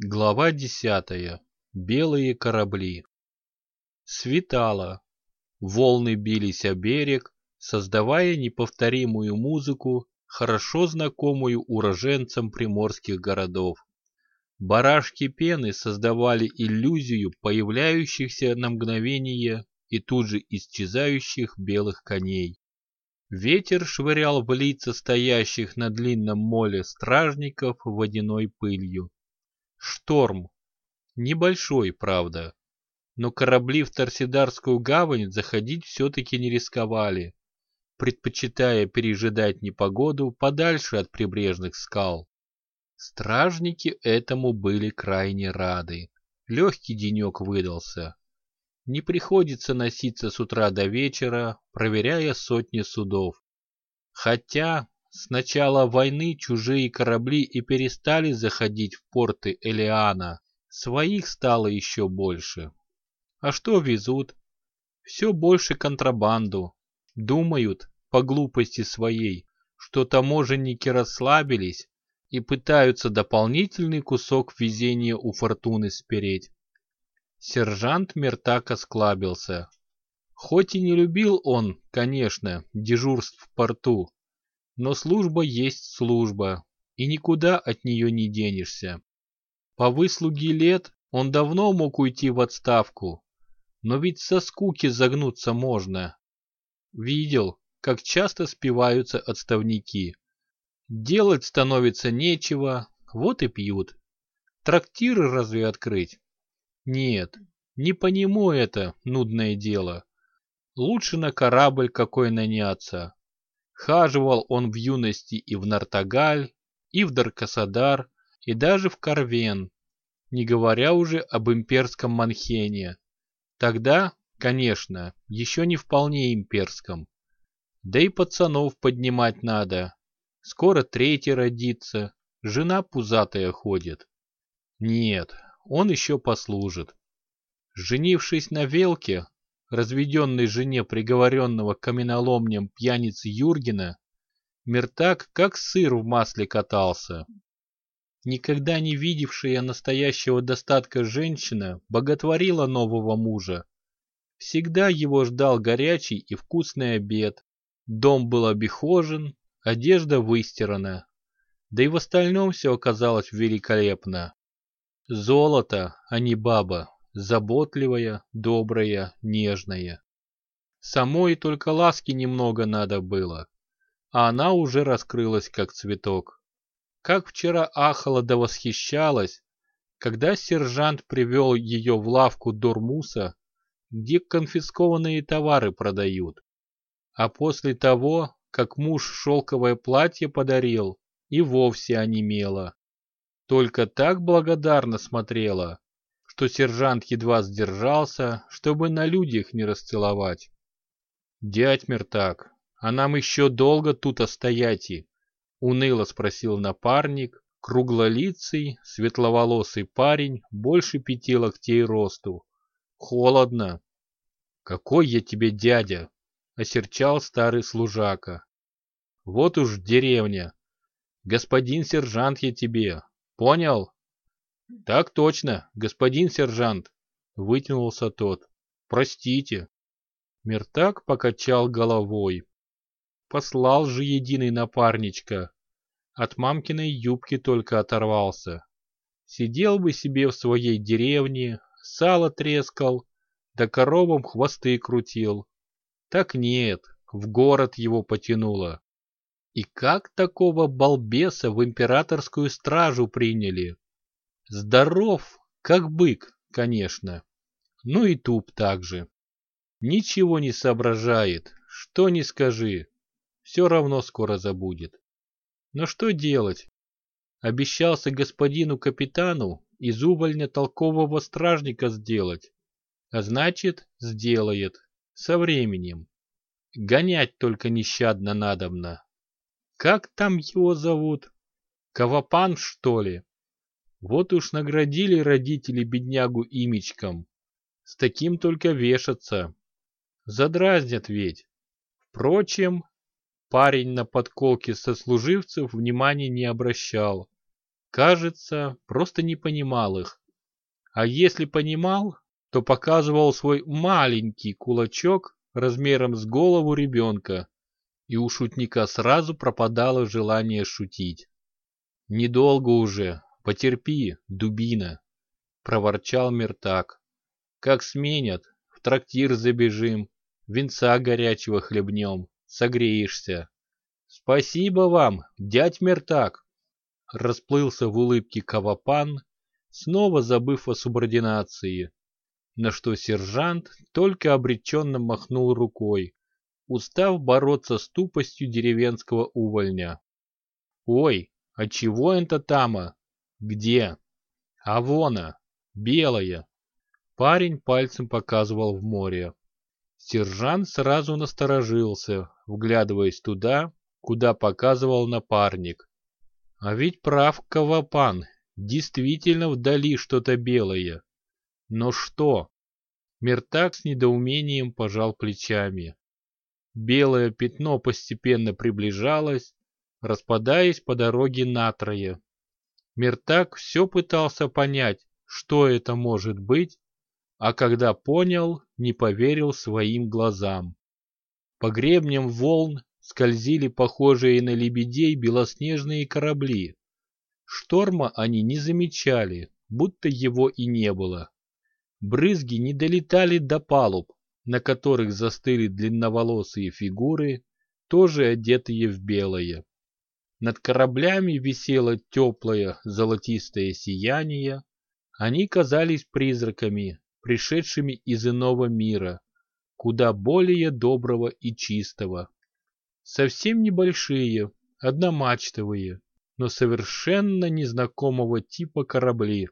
Глава десятая. Белые корабли. Светало. Волны бились о берег, создавая неповторимую музыку, хорошо знакомую уроженцам приморских городов. Барашки пены создавали иллюзию появляющихся на мгновение и тут же исчезающих белых коней. Ветер швырял в лица стоящих на длинном моле стражников водяной пылью. Шторм. Небольшой, правда. Но корабли в Торсидарскую гавань заходить все-таки не рисковали, предпочитая пережидать непогоду подальше от прибрежных скал. Стражники этому были крайне рады. Легкий денек выдался. Не приходится носиться с утра до вечера, проверяя сотни судов. Хотя с начала войны чужие корабли и перестали заходить в порты Элиана. Своих стало еще больше. А что везут? Все больше контрабанду. Думают, по глупости своей, что таможенники расслабились и пытаются дополнительный кусок везения у фортуны спереть. Сержант Мертак осклабился. Хоть и не любил он, конечно, дежурств в порту, но служба есть служба, и никуда от нее не денешься. По выслуге лет он давно мог уйти в отставку, но ведь со скуки загнуться можно. Видел, как часто спиваются отставники. Делать становится нечего, вот и пьют. Трактиры разве открыть? Нет, не по нему это нудное дело. Лучше на корабль какой наняться. Хаживал он в юности и в Нартагаль, и в Даркасадар, и даже в Карвен, не говоря уже об имперском Манхене. Тогда, конечно, еще не вполне имперском. Да и пацанов поднимать надо. Скоро третий родится, жена пузатая ходит. Нет, он еще послужит. Женившись на Велке, разведенной жене приговоренного каменоломнем пьяницы Юргена, Мертак как сыр в масле катался. Никогда не видевшая настоящего достатка женщина боготворила нового мужа. Всегда его ждал горячий и вкусный обед. Дом был обихожен, одежда выстирана. Да и в остальном все оказалось великолепно. Золото, а не баба, заботливая, добрая, нежная. Самой только ласки немного надо было, а она уже раскрылась как цветок. Как вчера ахала да восхищалась, когда сержант привел ее в лавку Дормуса, где конфискованные товары продают. А после того, как муж шелковое платье подарил, и вовсе онемела. Только так благодарно смотрела, что сержант едва сдержался, чтобы на людях не расцеловать. «Дядь Мертак, а нам еще долго тут остоять?» — уныло спросил напарник, круглолицый, светловолосый парень, больше пяти локтей росту. «Холодно». «Какой я тебе дядя?» — осерчал старый служака. «Вот уж деревня. Господин сержант я тебе. Понял?» «Так точно, господин сержант!» — вытянулся тот. «Простите!» Мертак покачал головой. Послал же единый напарничка. От мамкиной юбки только оторвался. Сидел бы себе в своей деревне, сало трескал, да коровам хвосты крутил. Так нет, в город его потянуло. И как такого балбеса в императорскую стражу приняли? Здоров, как бык, конечно. Ну и туп также. Ничего не соображает, что ни скажи. Все равно скоро забудет. Но что делать? Обещался господину капитану из увольня толкового стражника сделать. А значит, сделает. Со временем. Гонять только нещадно надобно. Как там его зовут? Кавапан, что ли? Вот уж наградили родители беднягу имечком. С таким только вешаться. Задразнят ведь. Впрочем, парень на подколке сослуживцев внимания не обращал. кажется, просто не понимал их. А если понимал, то показывал свой маленький кулачок размером с голову ребенка, и у шутника сразу пропадало желание шутить. «Недолго уже, потерпи, дубина», — проворчал Мертак. «Как сменят, в трактир забежим, винца горячего хлебнем, согреешься». «Спасибо вам, дядь Мертак!» Расплылся в улыбке Кавапан, снова забыв о субординации, на что сержант только обреченно махнул рукой, устав бороться с тупостью деревенского увольня. «Ой, а чего это тама? Где?» «А вона, белая!» Парень пальцем показывал в море. Сержант сразу насторожился, вглядываясь туда, куда показывал напарник. А ведь прав Кавапан, действительно вдали что-то белое. Но что? Мертак с недоумением пожал плечами. Белое пятно постепенно приближалось, распадаясь по дороге натрое. Мертак все пытался понять, что это может быть, а когда понял, не поверил своим глазам. По гребням волн скользили похожие на лебедей белоснежные корабли. Шторма они не замечали, будто его и не было. Брызги не долетали до палуб, на которых застыли длинноволосые фигуры, тоже одетые в белое. Над кораблями висело теплое золотистое сияние, они казались призраками, пришедшими из иного мира, куда более доброго и чистого. Совсем небольшие, одномачтовые, но совершенно незнакомого типа корабли.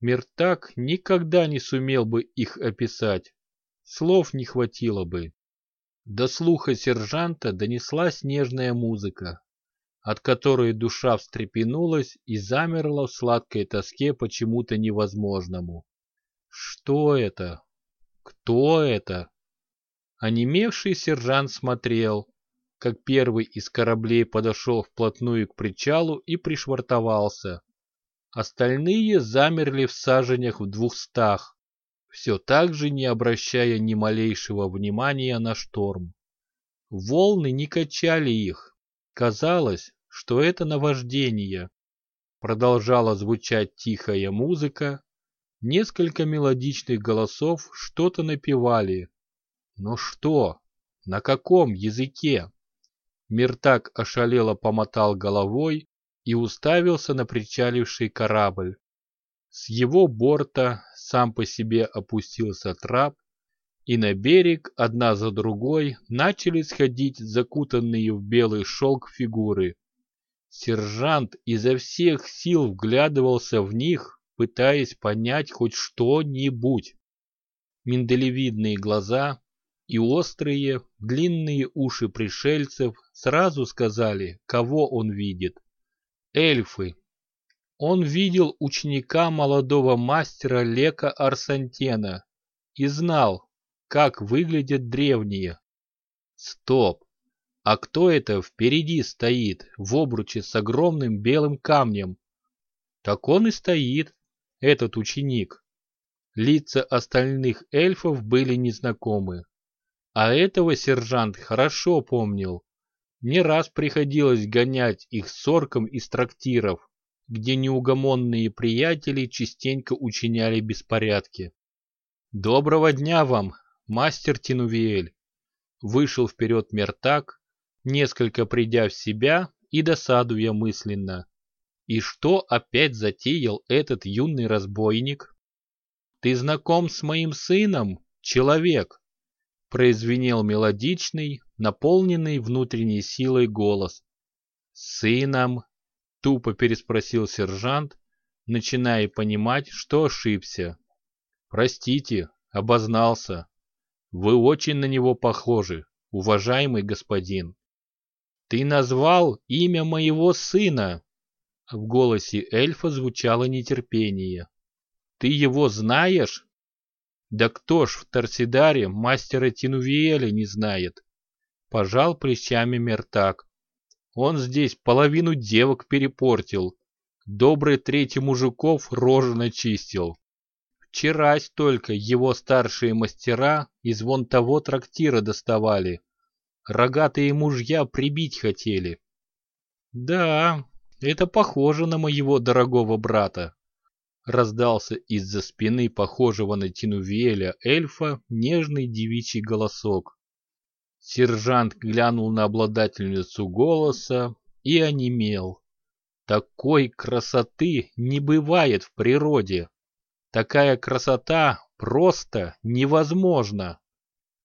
Мертак никогда не сумел бы их описать. Слов не хватило бы. До слуха сержанта донеслась нежная музыка, от которой душа встрепенулась и замерла в сладкой тоске почему-то невозможному. Что это? Кто это? Онемевший сержант смотрел, как первый из кораблей подошел вплотную к причалу и пришвартовался. Остальные замерли в саженях в двухстах, все так же не обращая ни малейшего внимания на шторм. Волны не качали их. Казалось, что это наваждение. Продолжала звучать тихая музыка. Несколько мелодичных голосов что-то напевали. Но что? На каком языке? Миртак ошалело помотал головой и уставился на причаливший корабль. С его борта сам по себе опустился трап, и на берег одна за другой начали сходить закутанные в белый шелк фигуры. Сержант изо всех сил вглядывался в них, пытаясь понять хоть что-нибудь. Миндалевидные глаза и острые, длинные уши пришельцев сразу сказали, кого он видит. Эльфы. Он видел ученика молодого мастера Лека Арсантена и знал, как выглядят древние. Стоп! А кто это впереди стоит, в обруче с огромным белым камнем? Так он и стоит, этот ученик. Лица остальных эльфов были незнакомы. А этого сержант хорошо помнил. Не раз приходилось гонять их с орком из трактиров, где неугомонные приятели частенько учиняли беспорядки. «Доброго дня вам, мастер Тинувиэль!» Вышел вперед Мертак, несколько придя в себя и досадуя мысленно. И что опять затеял этот юный разбойник? «Ты знаком с моим сыном, человек?» произвенел мелодичный, наполненный внутренней силой голос. «Сыном?» — тупо переспросил сержант, начиная понимать, что ошибся. «Простите, обознался. Вы очень на него похожи, уважаемый господин». «Ты назвал имя моего сына!» В голосе эльфа звучало нетерпение. «Ты его знаешь?» Да кто ж в Торсидаре мастера Тинувиэля не знает? Пожал плечами Мертак. Он здесь половину девок перепортил. добрый третий мужиков рожи начистил. Вчерась только его старшие мастера из вон того трактира доставали. Рогатые мужья прибить хотели. Да, это похоже на моего дорогого брата. Раздался из-за спины похожего на Тинувеля эльфа нежный девичий голосок. Сержант глянул на обладательницу голоса и онемел. Такой красоты не бывает в природе. Такая красота просто невозможна.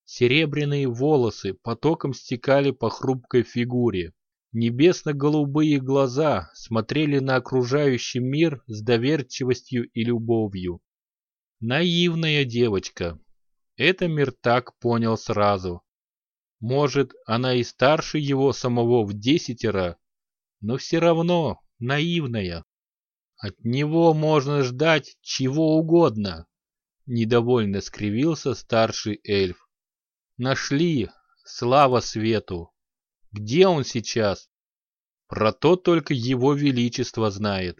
Серебряные волосы потоком стекали по хрупкой фигуре. Небесно-голубые глаза смотрели на окружающий мир с доверчивостью и любовью. Наивная девочка. Это мир так понял сразу. Может, она и старше его самого в десятеро, но все равно наивная. От него можно ждать чего угодно. Недовольно скривился старший эльф. Нашли, слава свету. Где он сейчас? Про то только его величество знает.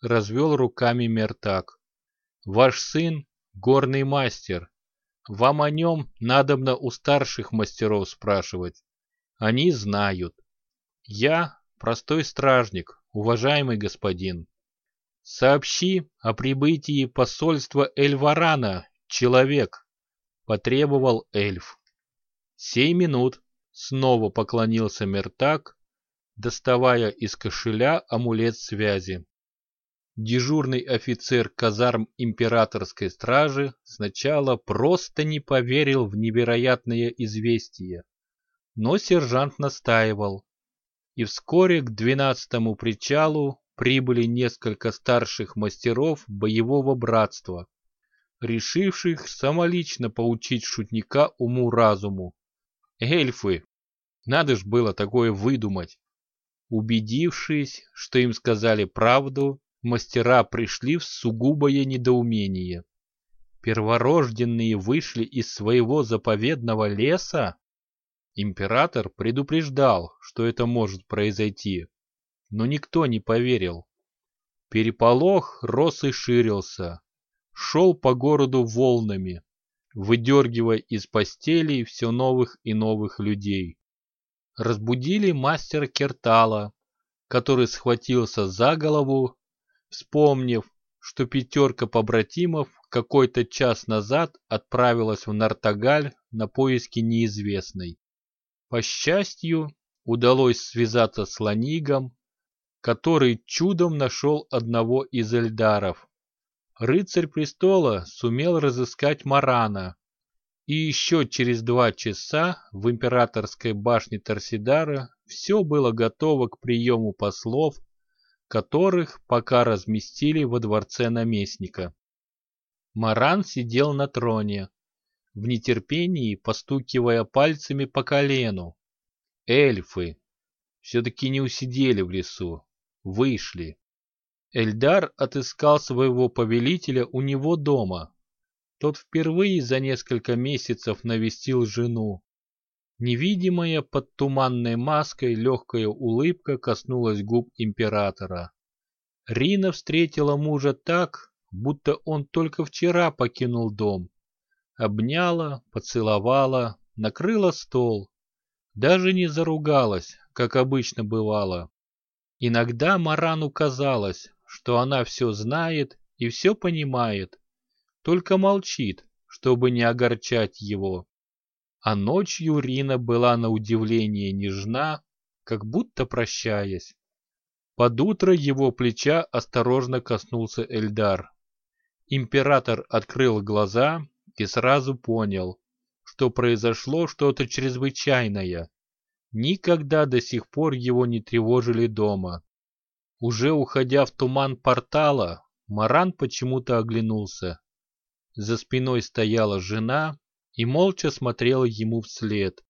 Развел руками Мертак. Ваш сын — горный мастер. Вам о нем надобно у старших мастеров спрашивать. Они знают. Я простой стражник, уважаемый господин. Сообщи о прибытии посольства Эльварана, человек, потребовал эльф. Сей минут Снова поклонился Мертак, доставая из кошеля амулет связи. Дежурный офицер казарм императорской стражи сначала просто не поверил в невероятное известие, но сержант настаивал, и вскоре к двенадцатому причалу прибыли несколько старших мастеров боевого братства, решивших самолично поучить шутника уму-разуму. Эльфы, надо ж было такое выдумать. Убедившись, что им сказали правду, мастера пришли в сугубое недоумение. Перворожденные вышли из своего заповедного леса? Император предупреждал, что это может произойти, но никто не поверил. Переполох рос и ширился, шел по городу волнами, выдергивая из постелей все новых и новых людей разбудили мастера Кертала, который схватился за голову, вспомнив, что пятерка побратимов какой-то час назад отправилась в Нартагаль на поиски неизвестной. По счастью, удалось связаться с Ланигом, который чудом нашел одного из эльдаров. Рыцарь престола сумел разыскать Марана, и еще через два часа в императорской башне Торсидара все было готово к приему послов, которых пока разместили во дворце наместника. Маран сидел на троне, в нетерпении постукивая пальцами по колену. Эльфы все-таки не усидели в лесу, вышли. Эльдар отыскал своего повелителя у него дома, тот впервые за несколько месяцев навестил жену. Невидимая под туманной маской легкая улыбка коснулась губ императора. Рина встретила мужа так, будто он только вчера покинул дом. Обняла, поцеловала, накрыла стол. Даже не заругалась, как обычно бывало. Иногда Марану казалось, что она все знает и все понимает, только молчит, чтобы не огорчать его. А ночью Рина была на удивление нежна, как будто прощаясь. Под утро его плеча осторожно коснулся Эльдар. Император открыл глаза и сразу понял, что произошло что-то чрезвычайное. Никогда до сих пор его не тревожили дома. Уже уходя в туман портала, Маран почему-то оглянулся. За спиной стояла жена и молча смотрела ему вслед.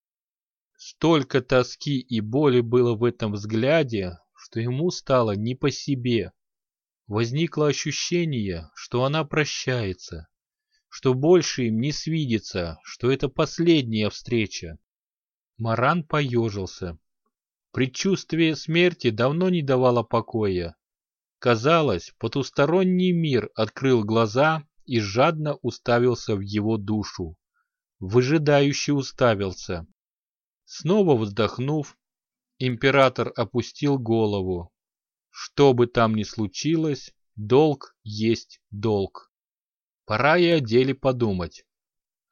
Столько тоски и боли было в этом взгляде, что ему стало не по себе. Возникло ощущение, что она прощается, что больше им не свидится, что это последняя встреча. Маран поежился. Предчувствие смерти давно не давало покоя. Казалось, потусторонний мир открыл глаза и жадно уставился в его душу. Выжидающе уставился. Снова вздохнув, император опустил голову. Что бы там ни случилось, долг есть долг. Пора и о деле подумать.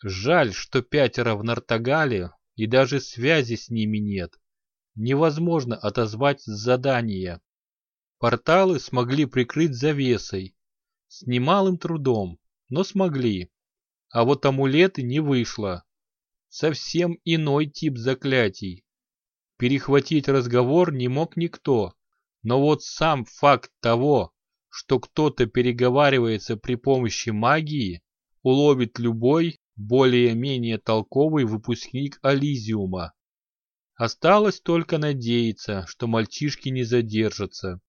Жаль, что пятеро в Нартагале и даже связи с ними нет. Невозможно отозвать задание. Порталы смогли прикрыть завесой. С немалым трудом, но смогли. А вот амулеты не вышло. Совсем иной тип заклятий. Перехватить разговор не мог никто. Но вот сам факт того, что кто-то переговаривается при помощи магии, уловит любой более-менее толковый выпускник Ализиума. Осталось только надеяться, что мальчишки не задержатся.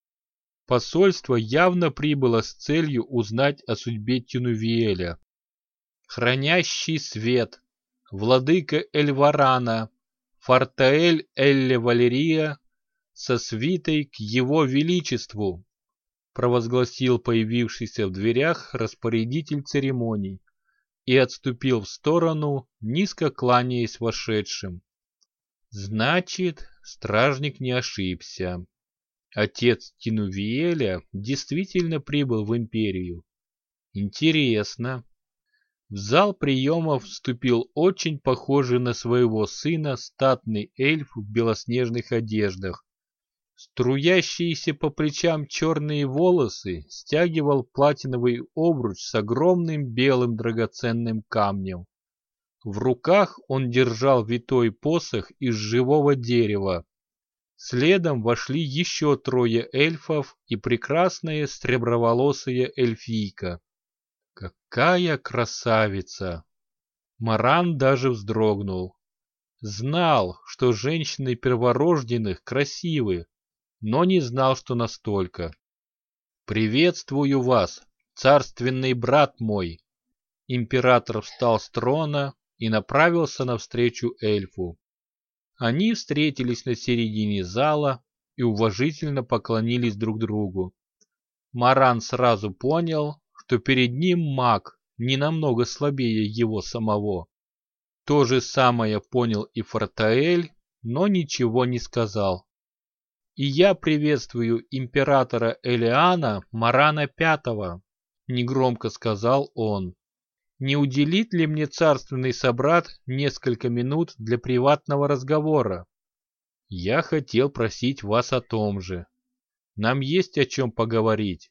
Посольство явно прибыло с целью узнать о судьбе Тинувиэля. Хранящий свет, владыка Эльварана, Фортаэль Элле Валерия со свитой к его величеству, провозгласил появившийся в дверях распорядитель церемоний и отступил в сторону, низко кланяясь вошедшим. Значит, стражник не ошибся. Отец Тинувиэля действительно прибыл в империю. Интересно. В зал приемов вступил очень похожий на своего сына статный эльф в белоснежных одеждах. Струящиеся по плечам черные волосы стягивал платиновый обруч с огромным белым драгоценным камнем. В руках он держал витой посох из живого дерева, Следом вошли еще трое эльфов и прекрасная среброволосая эльфийка. Какая красавица! Маран даже вздрогнул. Знал, что женщины перворожденных красивы, но не знал, что настолько. «Приветствую вас, царственный брат мой!» Император встал с трона и направился навстречу эльфу. Они встретились на середине зала и уважительно поклонились друг другу. Маран сразу понял, что перед ним маг не намного слабее его самого. То же самое понял и Фортаэль, но ничего не сказал. «И я приветствую императора Элиана Марана Пятого», — негромко сказал он. Не уделит ли мне царственный собрат несколько минут для приватного разговора? Я хотел просить вас о том же. Нам есть о чем поговорить.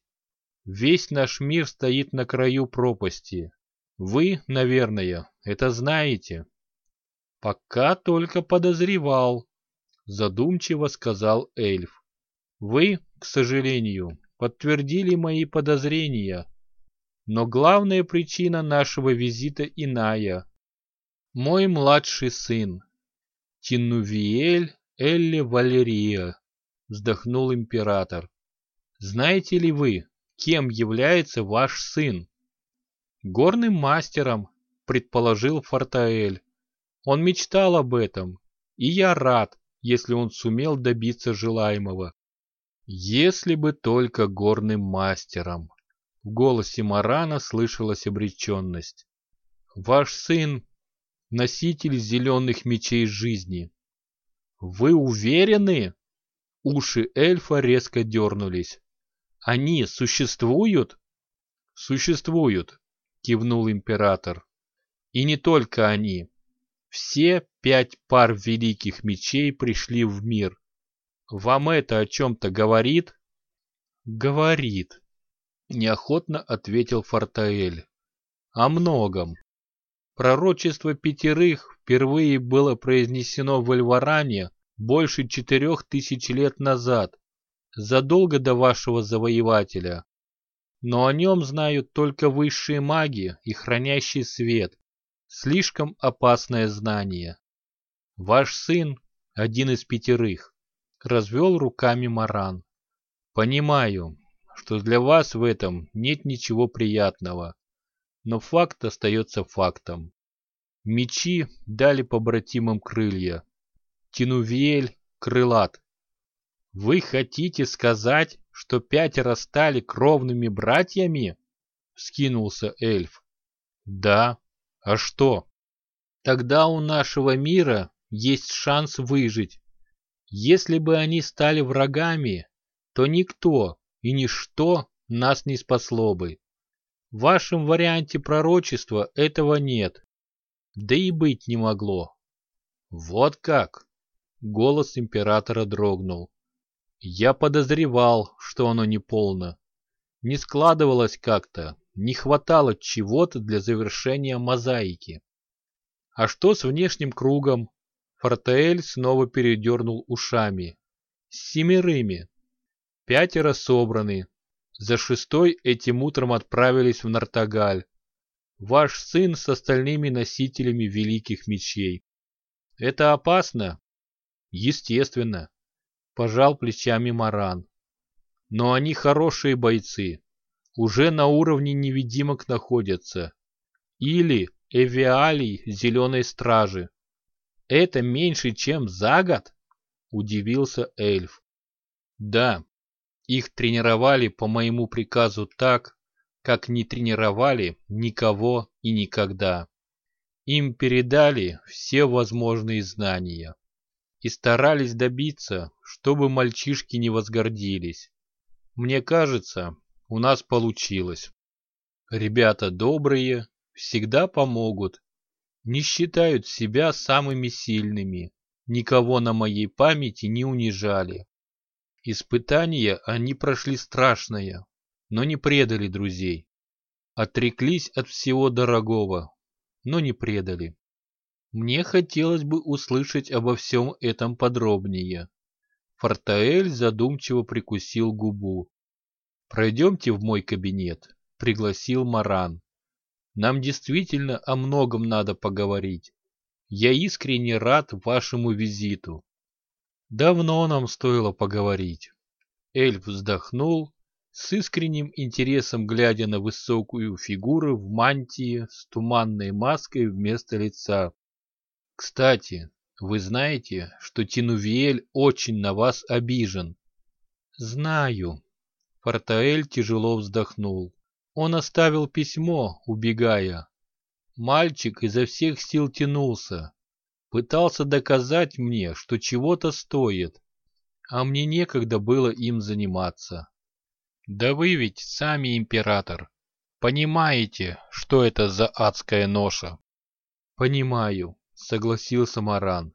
Весь наш мир стоит на краю пропасти. Вы, наверное, это знаете. Пока только подозревал, задумчиво сказал эльф. Вы, к сожалению, подтвердили мои подозрения но главная причина нашего визита иная. Мой младший сын, Тинувиэль Элли Валерия, вздохнул император. Знаете ли вы, кем является ваш сын? Горным мастером, предположил Фортаэль. Он мечтал об этом, и я рад, если он сумел добиться желаемого. Если бы только горным мастером. В голосе Марана слышалась обреченность. «Ваш сын — носитель зеленых мечей жизни. Вы уверены?» Уши эльфа резко дернулись. «Они существуют?» «Существуют», — кивнул император. «И не только они. Все пять пар великих мечей пришли в мир. Вам это о чем-то говорит?» «Говорит», неохотно ответил Фортаэль. О многом. Пророчество пятерых впервые было произнесено в Эльваране больше четырех тысяч лет назад, задолго до вашего завоевателя. Но о нем знают только высшие маги и хранящий свет. Слишком опасное знание. Ваш сын — один из пятерых. Развел руками Маран. Понимаю, что для вас в этом нет ничего приятного. Но факт остается фактом. Мечи дали побратимам крылья. Тинувиэль крылат. Вы хотите сказать, что пятеро стали кровными братьями? Вскинулся эльф. Да. А что? Тогда у нашего мира есть шанс выжить. Если бы они стали врагами, то никто и ничто нас не спасло бы. В вашем варианте пророчества этого нет. Да и быть не могло. Вот как? Голос императора дрогнул. Я подозревал, что оно не полно. Не складывалось как-то, не хватало чего-то для завершения мозаики. А что с внешним кругом? Фортеэль снова передернул ушами. С семерыми. Пятеро собраны, за шестой этим утром отправились в Нартагаль. Ваш сын с остальными носителями великих мечей. Это опасно? Естественно. Пожал плечами Маран. Но они хорошие бойцы. Уже на уровне невидимок находятся. Или эвиалий зеленой стражи. Это меньше, чем за год? Удивился эльф. Да, их тренировали по моему приказу так, как не тренировали никого и никогда. Им передали все возможные знания и старались добиться, чтобы мальчишки не возгордились. Мне кажется, у нас получилось. Ребята добрые, всегда помогут, не считают себя самыми сильными, никого на моей памяти не унижали. Испытания они прошли страшное, но не предали друзей. Отреклись от всего дорогого, но не предали. Мне хотелось бы услышать обо всем этом подробнее. Фортаэль задумчиво прикусил губу. «Пройдемте в мой кабинет», — пригласил Маран. «Нам действительно о многом надо поговорить. Я искренне рад вашему визиту. Давно нам стоило поговорить. Эльф вздохнул, с искренним интересом глядя на высокую фигуру в мантии с туманной маской вместо лица. Кстати, вы знаете, что Тинувиэль очень на вас обижен? Знаю. Фортаэль тяжело вздохнул. Он оставил письмо, убегая. Мальчик изо всех сил тянулся, пытался доказать мне, что чего-то стоит, а мне некогда было им заниматься. Да вы ведь сами император. Понимаете, что это за адская ноша? Понимаю, согласился Маран.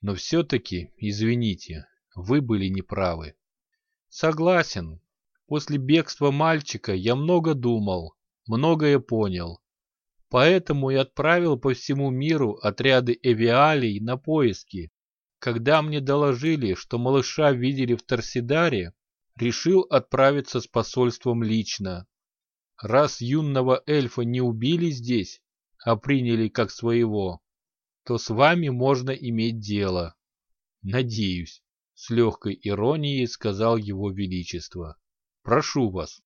Но все-таки, извините, вы были неправы. Согласен. После бегства мальчика я много думал, многое понял. Поэтому и отправил по всему миру отряды эвиалий на поиски. Когда мне доложили, что малыша видели в Торсидаре, решил отправиться с посольством лично. Раз юного эльфа не убили здесь, а приняли как своего, то с вами можно иметь дело. Надеюсь, с легкой иронией сказал его величество. Прошу вас.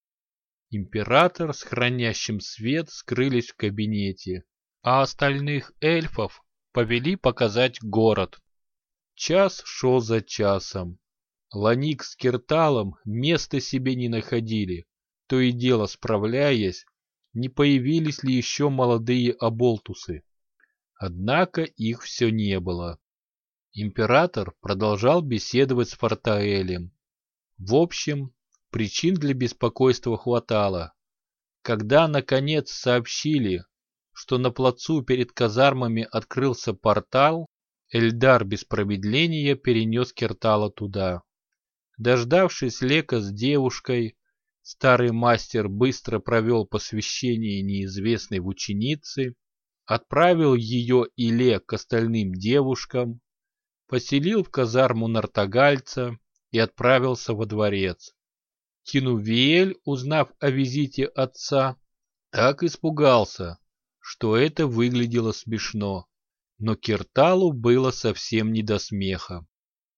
Император с хранящим свет скрылись в кабинете, а остальных эльфов повели показать город. Час шел за часом. Ланик с Кирталом места себе не находили, то и дело справляясь, не появились ли еще молодые оболтусы. Однако их все не было. Император продолжал беседовать с Фортаэлем. В общем, Причин для беспокойства хватало. Когда, наконец, сообщили, что на плацу перед казармами открылся портал, Эльдар без промедления перенес Кертала туда. Дождавшись Лека с девушкой, старый мастер быстро провел посвящение неизвестной в ученицы, отправил ее и Лек к остальным девушкам, поселил в казарму нартогальца и отправился во дворец. Тинувиэль, узнав о визите отца, так испугался, что это выглядело смешно. Но Кирталу было совсем не до смеха.